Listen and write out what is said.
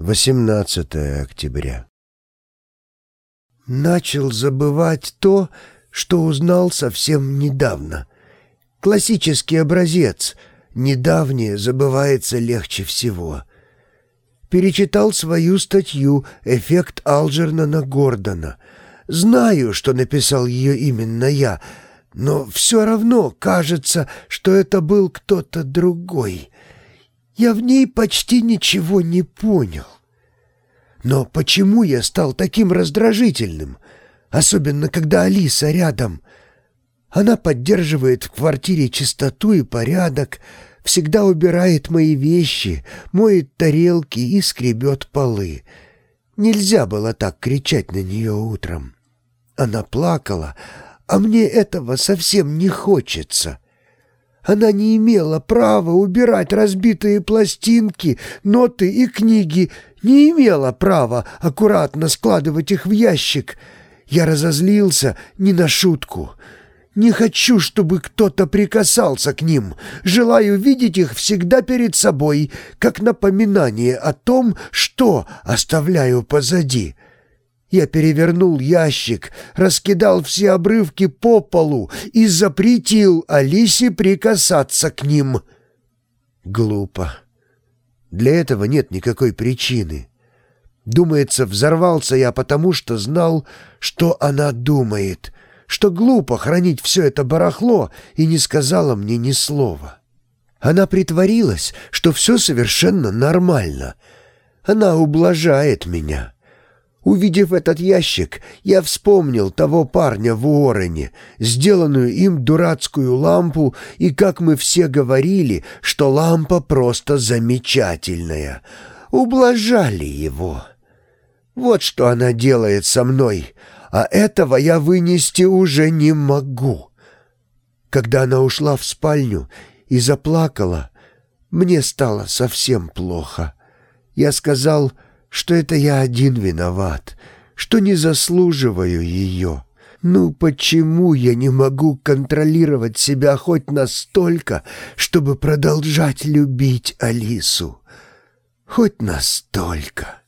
18 октября. Начал забывать то, что узнал совсем недавно. Классический образец. Недавнее забывается легче всего. Перечитал свою статью «Эффект Алджернона Гордона». Знаю, что написал ее именно я, но все равно кажется, что это был кто-то другой. Я в ней почти ничего не понял. Но почему я стал таким раздражительным? Особенно, когда Алиса рядом. Она поддерживает в квартире чистоту и порядок, всегда убирает мои вещи, моет тарелки и скребет полы. Нельзя было так кричать на нее утром. Она плакала, а мне этого совсем не хочется. Она не имела права убирать разбитые пластинки, ноты и книги, не имела права аккуратно складывать их в ящик. Я разозлился не на шутку. Не хочу, чтобы кто-то прикасался к ним. Желаю видеть их всегда перед собой, как напоминание о том, что оставляю позади». Я перевернул ящик, раскидал все обрывки по полу и запретил Алисе прикасаться к ним. Глупо. Для этого нет никакой причины. Думается, взорвался я потому, что знал, что она думает, что глупо хранить все это барахло и не сказала мне ни слова. Она притворилась, что все совершенно нормально. Она ублажает меня. Увидев этот ящик, я вспомнил того парня в Уоррене, сделанную им дурацкую лампу, и как мы все говорили, что лампа просто замечательная. Ублажали его. Вот что она делает со мной, а этого я вынести уже не могу. Когда она ушла в спальню и заплакала, мне стало совсем плохо. Я сказал что это я один виноват, что не заслуживаю ее. Ну почему я не могу контролировать себя хоть настолько, чтобы продолжать любить Алису? Хоть настолько.